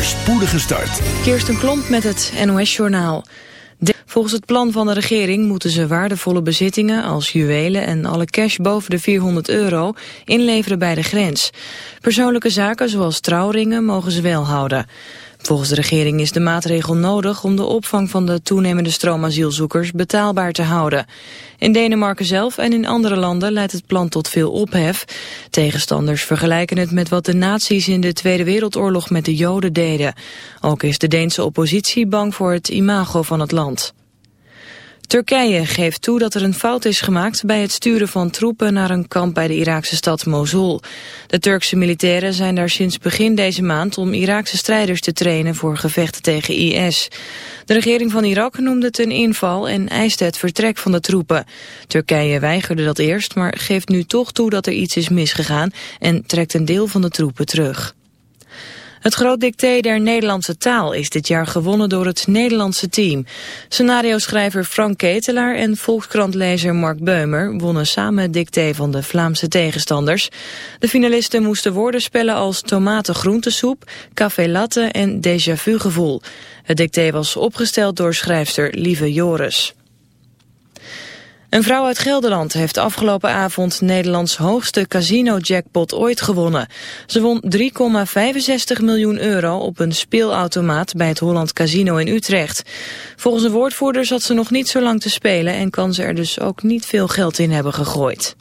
voorspoedige start. Kirsten Klomp met het NOS-journaal. Volgens het plan van de regering moeten ze waardevolle bezittingen als juwelen en alle cash boven de 400 euro inleveren bij de grens. Persoonlijke zaken zoals trouwringen mogen ze wel houden. Volgens de regering is de maatregel nodig om de opvang van de toenemende stroom asielzoekers betaalbaar te houden. In Denemarken zelf en in andere landen leidt het plan tot veel ophef. Tegenstanders vergelijken het met wat de nazi's in de Tweede Wereldoorlog met de Joden deden. Ook is de Deense oppositie bang voor het imago van het land. Turkije geeft toe dat er een fout is gemaakt bij het sturen van troepen naar een kamp bij de Iraakse stad Mosul. De Turkse militairen zijn daar sinds begin deze maand om Iraakse strijders te trainen voor gevechten tegen IS. De regering van Irak noemde het een inval en eiste het vertrek van de troepen. Turkije weigerde dat eerst, maar geeft nu toch toe dat er iets is misgegaan en trekt een deel van de troepen terug. Het groot dicté der Nederlandse taal is dit jaar gewonnen door het Nederlandse team. Scenario-schrijver Frank Ketelaar en Volkskrantlezer Mark Beumer wonnen samen het dicté van de Vlaamse tegenstanders. De finalisten moesten woorden spellen als tomaten-groentesoep, café latte en déjà vu gevoel. Het dicté was opgesteld door schrijfster Lieve Joris. Een vrouw uit Gelderland heeft afgelopen avond Nederlands hoogste casino-jackpot ooit gewonnen. Ze won 3,65 miljoen euro op een speelautomaat bij het Holland Casino in Utrecht. Volgens een woordvoerder zat ze nog niet zo lang te spelen en kan ze er dus ook niet veel geld in hebben gegooid.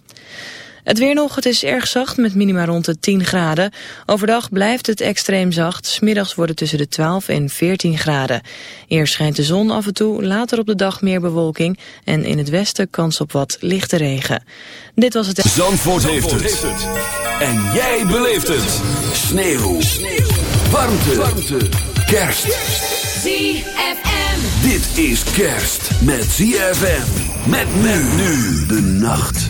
Het weer nog, het is erg zacht met minima rond de 10 graden. Overdag blijft het extreem zacht. Smiddags wordt het tussen de 12 en 14 graden. Eerst schijnt de zon af en toe, later op de dag meer bewolking... en in het westen kans op wat lichte regen. Dit was het... Zandvoort, heeft, het. En jij beleeft het. Sneeuw. Sneeuw. Warmte. Warmte. Kerst. ZFM. Dit is kerst met ZFM. Met men nu de nacht.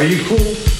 Are you cool?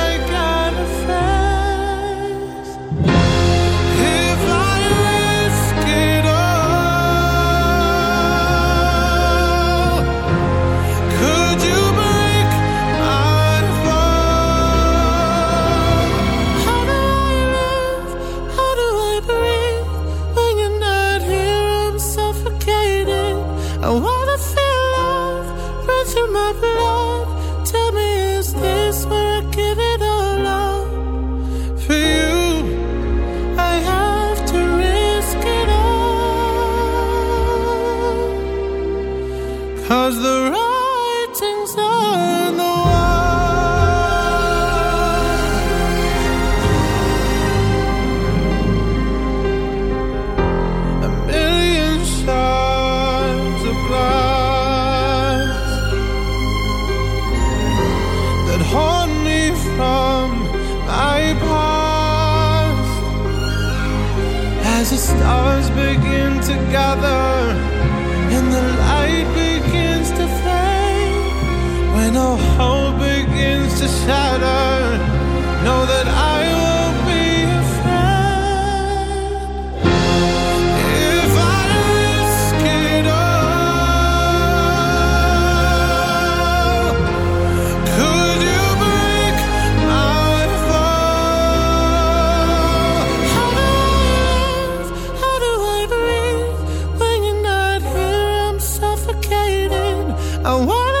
I wanna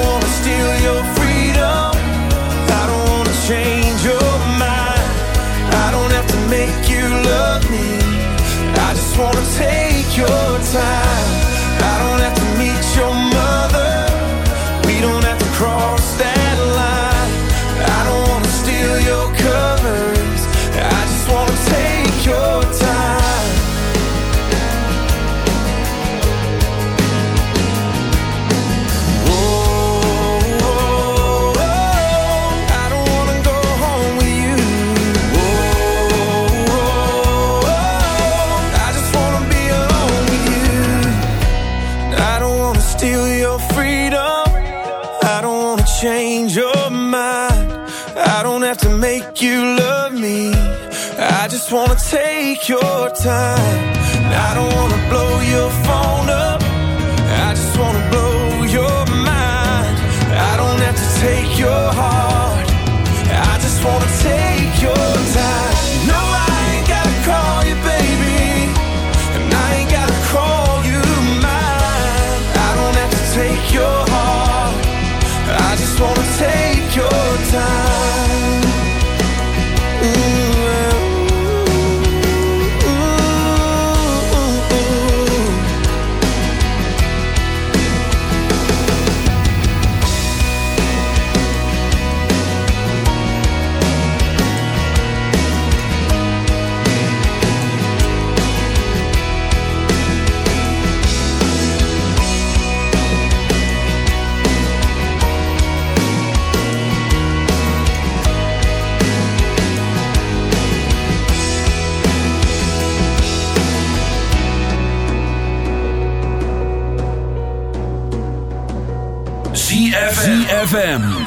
love me. I just wanna take your time your time. I don't wanna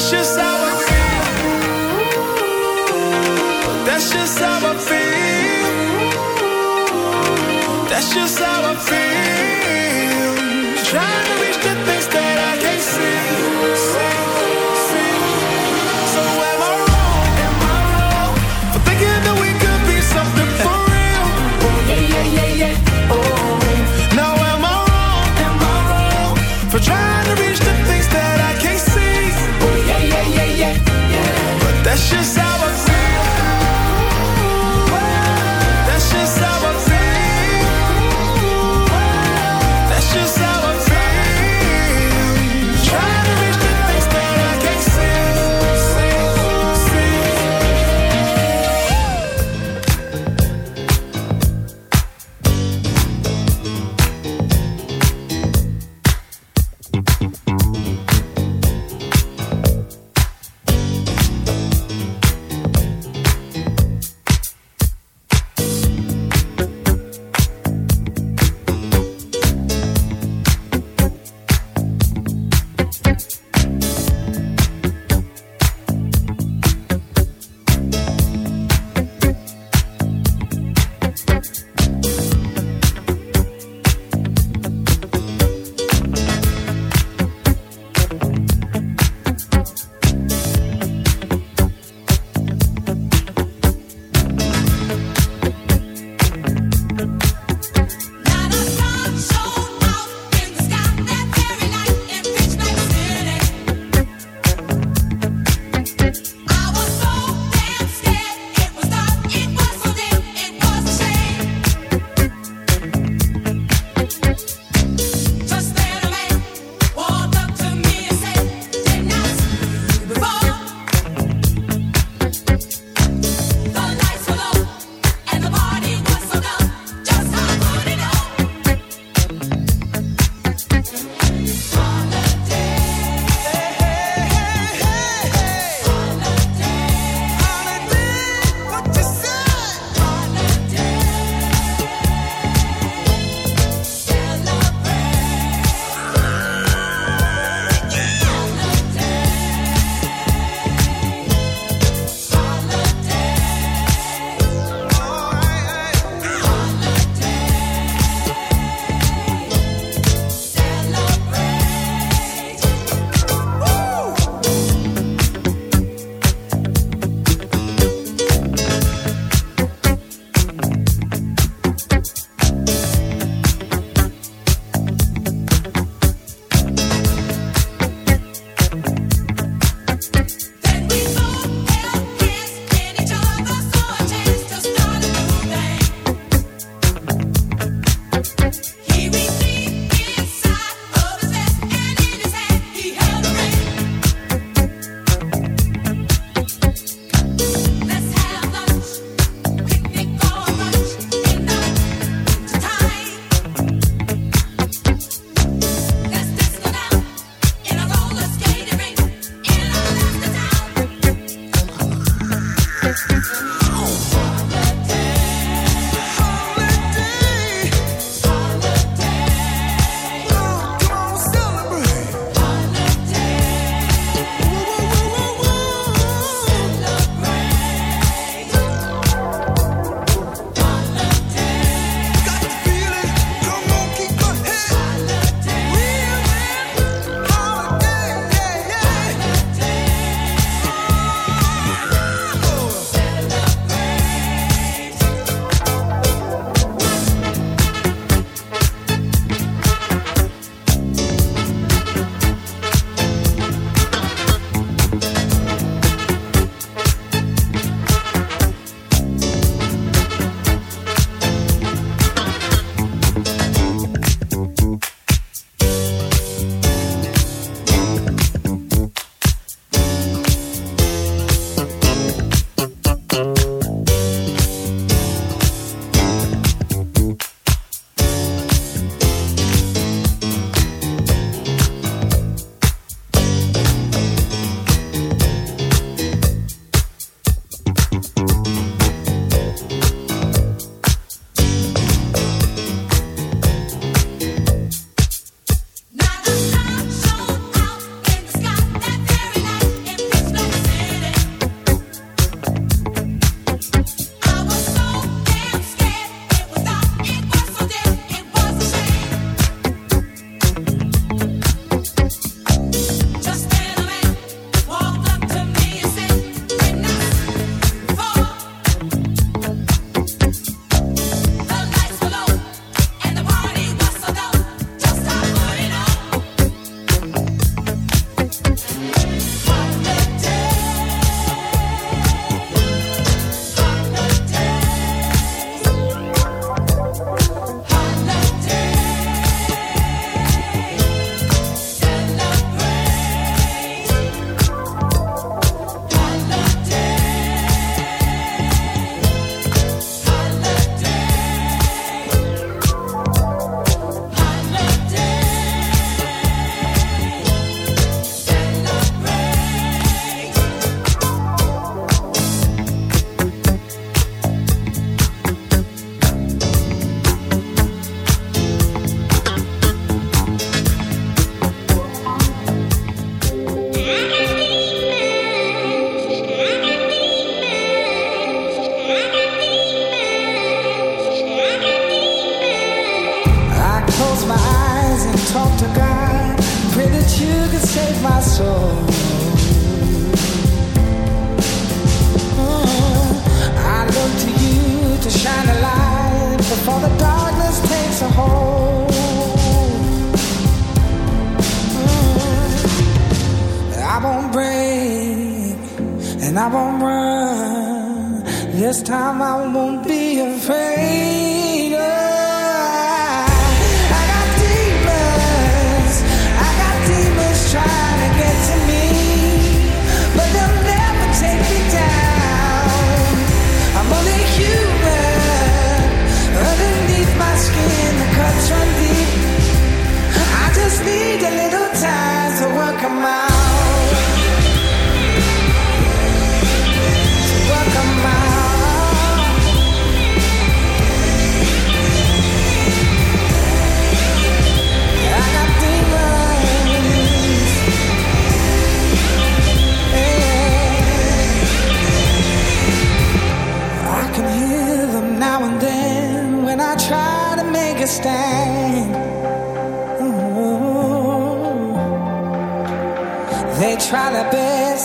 That's just how I feel. That's just how I feel. That's just how I feel. Trying to reach the things that I can't see.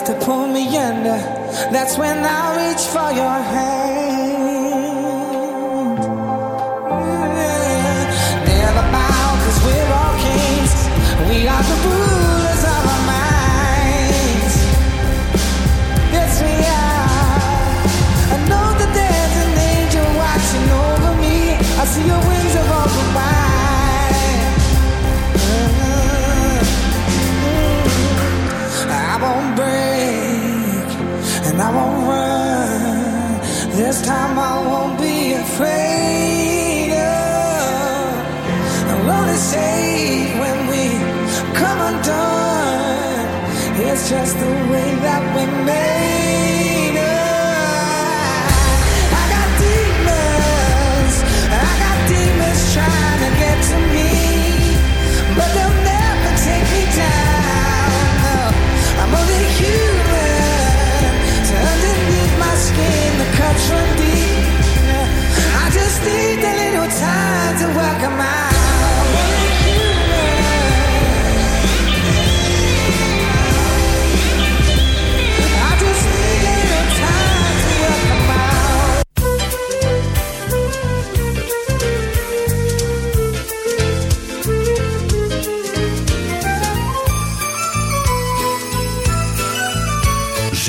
to pull me under. That's when I reach for your hand. Yeah. Never bow, cause we're all kings. We are the rulers of our minds. Yes, we are. I know that there's an angel watching over me. I see a window. just the way that we made. I got demons, I got demons trying to get to me, but they'll never take me down. I'm only human, so underneath my skin the cuts run deep. I just need a little time to out.